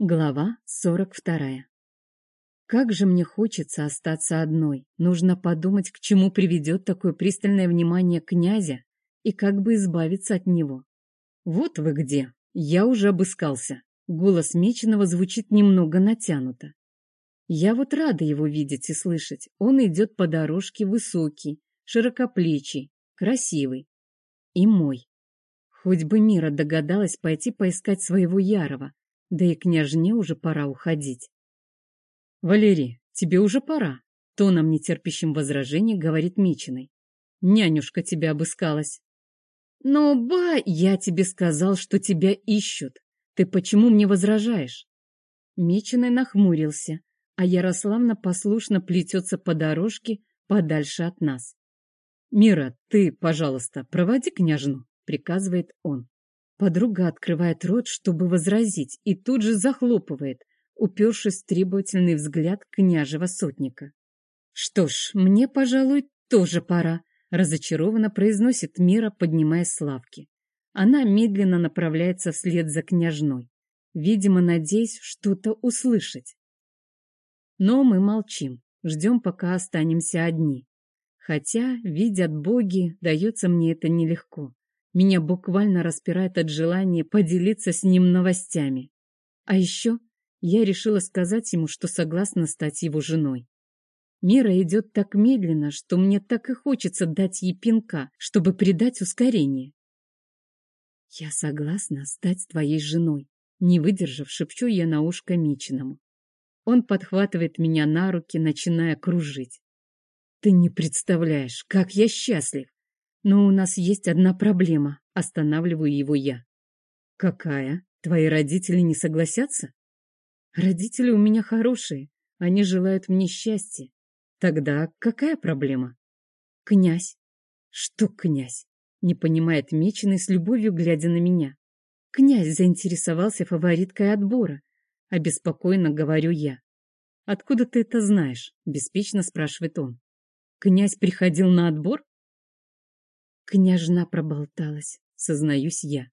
Глава сорок вторая. Как же мне хочется остаться одной. Нужно подумать, к чему приведет такое пристальное внимание князя и как бы избавиться от него. Вот вы где. Я уже обыскался. Голос Меченого звучит немного натянуто. Я вот рада его видеть и слышать. Он идет по дорожке высокий, широкоплечий, красивый. И мой. Хоть бы Мира догадалась пойти поискать своего Ярова, да и княжне уже пора уходить. «Валерий, тебе уже пора», — тоном нетерпящим возражений говорит Мичиной. «Нянюшка тебя обыскалась». «Но, ба, я тебе сказал, что тебя ищут. Ты почему мне возражаешь?» Меченый нахмурился, а Ярославна послушно плетется по дорожке подальше от нас. «Мира, ты, пожалуйста, проводи княжну», — приказывает он. Подруга открывает рот, чтобы возразить, и тут же захлопывает, упершись в требовательный взгляд княжего сотника. «Что ж, мне, пожалуй, тоже пора», — разочарованно произносит Мира, поднимаясь с лавки. Она медленно направляется вслед за княжной, видимо, надеясь что-то услышать. Но мы молчим, ждем, пока останемся одни. Хотя, видят боги, дается мне это нелегко. Меня буквально распирает от желания поделиться с ним новостями. А еще я решила сказать ему, что согласна стать его женой. Мира идет так медленно, что мне так и хочется дать ей пинка, чтобы придать ускорение. «Я согласна стать твоей женой», — не выдержав, шепчу я на ушко Мичиному. Он подхватывает меня на руки, начиная кружить. «Ты не представляешь, как я счастлив! Но у нас есть одна проблема. Останавливаю его я. Какая? Твои родители не согласятся? Родители у меня хорошие. Они желают мне счастья. Тогда какая проблема? Князь. Что князь? Не понимает Меченый с любовью, глядя на меня. Князь заинтересовался фавориткой отбора. Обеспокоенно говорю я. «Откуда ты это знаешь?» — беспечно спрашивает он. «Князь приходил на отбор?» Княжна проболталась, сознаюсь я.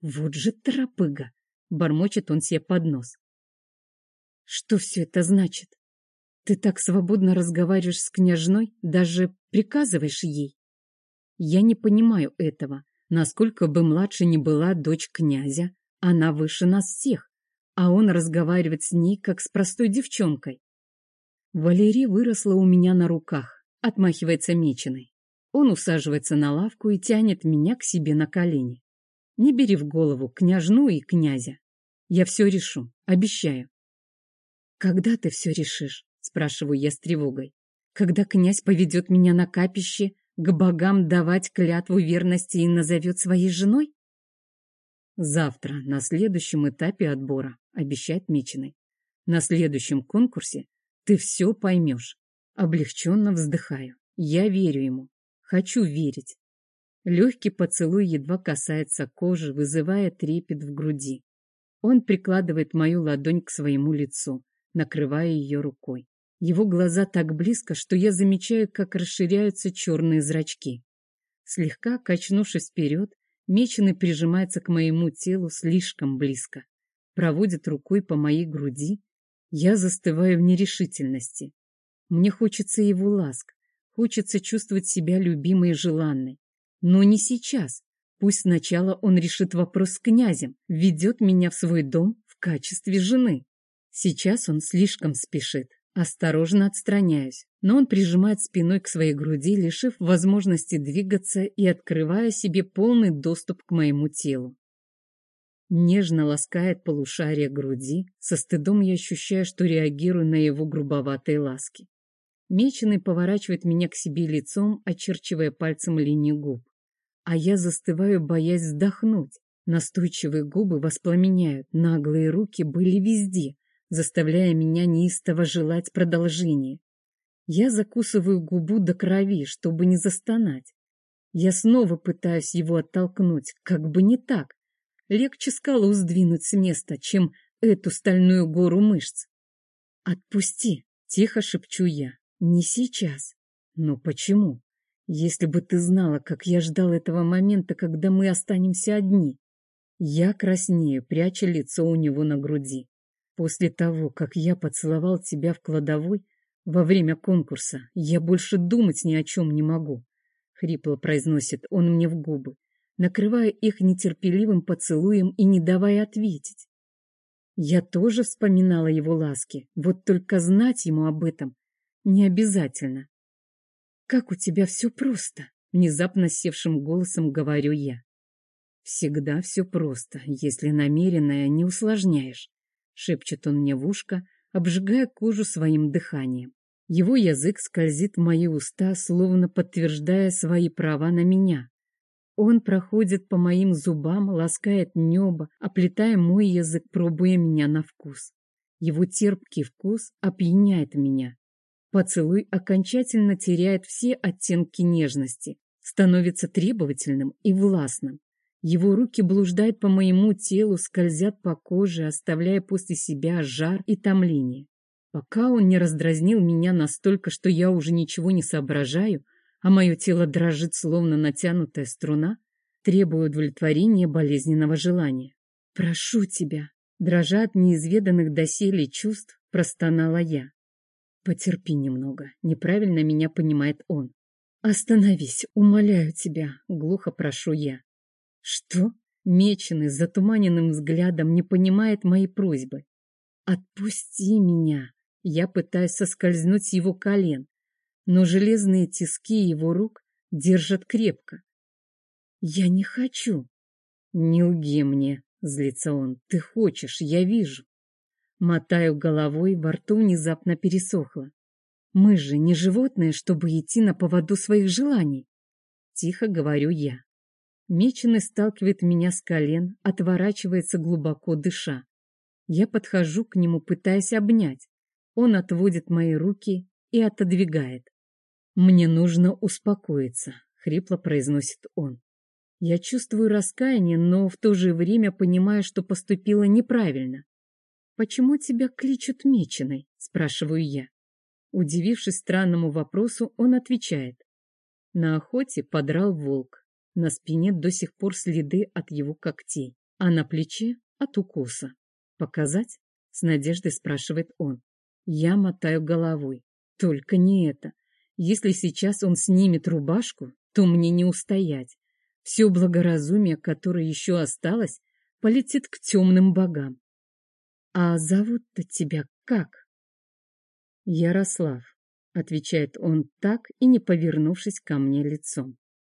Вот же торопыга! Бормочет он себе под нос. Что все это значит? Ты так свободно разговариваешь с княжной, даже приказываешь ей? Я не понимаю этого. Насколько бы младше ни была дочь князя, она выше нас всех, а он разговаривает с ней, как с простой девчонкой. Валерия выросла у меня на руках, отмахивается Меченой. Он усаживается на лавку и тянет меня к себе на колени. Не бери в голову княжну и князя. Я все решу, обещаю. Когда ты все решишь? Спрашиваю я с тревогой. Когда князь поведет меня на капище к богам давать клятву верности и назовет своей женой? Завтра, на следующем этапе отбора, обещает Меченый. На следующем конкурсе ты все поймешь. Облегченно вздыхаю. Я верю ему. Хочу верить. Легкий поцелуй едва касается кожи, вызывая трепет в груди. Он прикладывает мою ладонь к своему лицу, накрывая ее рукой. Его глаза так близко, что я замечаю, как расширяются черные зрачки. Слегка качнувшись вперед, Меченый прижимается к моему телу слишком близко. Проводит рукой по моей груди. Я застываю в нерешительности. Мне хочется его ласк, Хочется чувствовать себя любимой и желанной. Но не сейчас. Пусть сначала он решит вопрос с князем, ведет меня в свой дом в качестве жены. Сейчас он слишком спешит. Осторожно отстраняюсь, но он прижимает спиной к своей груди, лишив возможности двигаться и открывая себе полный доступ к моему телу. Нежно ласкает полушарие груди, со стыдом я ощущаю, что реагирую на его грубоватые ласки. Меченый поворачивает меня к себе лицом, очерчивая пальцем линию губ. А я застываю, боясь вздохнуть. Настойчивые губы воспламеняют, наглые руки были везде, заставляя меня неистово желать продолжения. Я закусываю губу до крови, чтобы не застонать. Я снова пытаюсь его оттолкнуть, как бы не так. Легче скалу сдвинуть с места, чем эту стальную гору мышц. «Отпусти!» — тихо шепчу я. Не сейчас. Но почему? Если бы ты знала, как я ждал этого момента, когда мы останемся одни. Я краснею, пряча лицо у него на груди. После того, как я поцеловал тебя в кладовой во время конкурса, я больше думать ни о чем не могу. Хрипло произносит он мне в губы, накрывая их нетерпеливым поцелуем и не давая ответить. Я тоже вспоминала его ласки, вот только знать ему об этом не обязательно. «Как у тебя все просто!» — внезапно севшим голосом говорю я. «Всегда все просто, если намеренное не усложняешь», — шепчет он мне в ушко, обжигая кожу своим дыханием. Его язык скользит в мои уста, словно подтверждая свои права на меня. Он проходит по моим зубам, ласкает небо, оплетая мой язык, пробуя меня на вкус. Его терпкий вкус опьяняет меня. Поцелуй окончательно теряет все оттенки нежности, становится требовательным и властным. Его руки блуждают по моему телу, скользят по коже, оставляя после себя жар и томление. Пока он не раздразнил меня настолько, что я уже ничего не соображаю, а мое тело дрожит, словно натянутая струна, требуя удовлетворения болезненного желания. «Прошу тебя!» Дрожа от неизведанных доселе чувств, простонала я. Потерпи немного, неправильно меня понимает он. Остановись, умоляю тебя, глухо прошу я. Что? Меченый, затуманенным взглядом, не понимает моей просьбы. Отпусти меня. Я пытаюсь соскользнуть с его колен, но железные тиски его рук держат крепко. Я не хочу. Не лги мне, злится он. Ты хочешь, я вижу. Мотаю головой, во рту внезапно пересохло. Мы же не животные, чтобы идти на поводу своих желаний. Тихо говорю я. Меченый сталкивает меня с колен, отворачивается глубоко дыша. Я подхожу к нему, пытаясь обнять. Он отводит мои руки и отодвигает. «Мне нужно успокоиться», — хрипло произносит он. Я чувствую раскаяние, но в то же время понимаю, что поступила неправильно. «Почему тебя кличут Меченой?» — спрашиваю я. Удивившись странному вопросу, он отвечает. На охоте подрал волк. На спине до сих пор следы от его когтей, а на плече — от укуса. «Показать?» — с надеждой спрашивает он. Я мотаю головой. Только не это. Если сейчас он снимет рубашку, то мне не устоять. Все благоразумие, которое еще осталось, полетит к темным богам. «А зовут-то тебя как?» «Ярослав», — отвечает он так и не повернувшись ко мне лицом.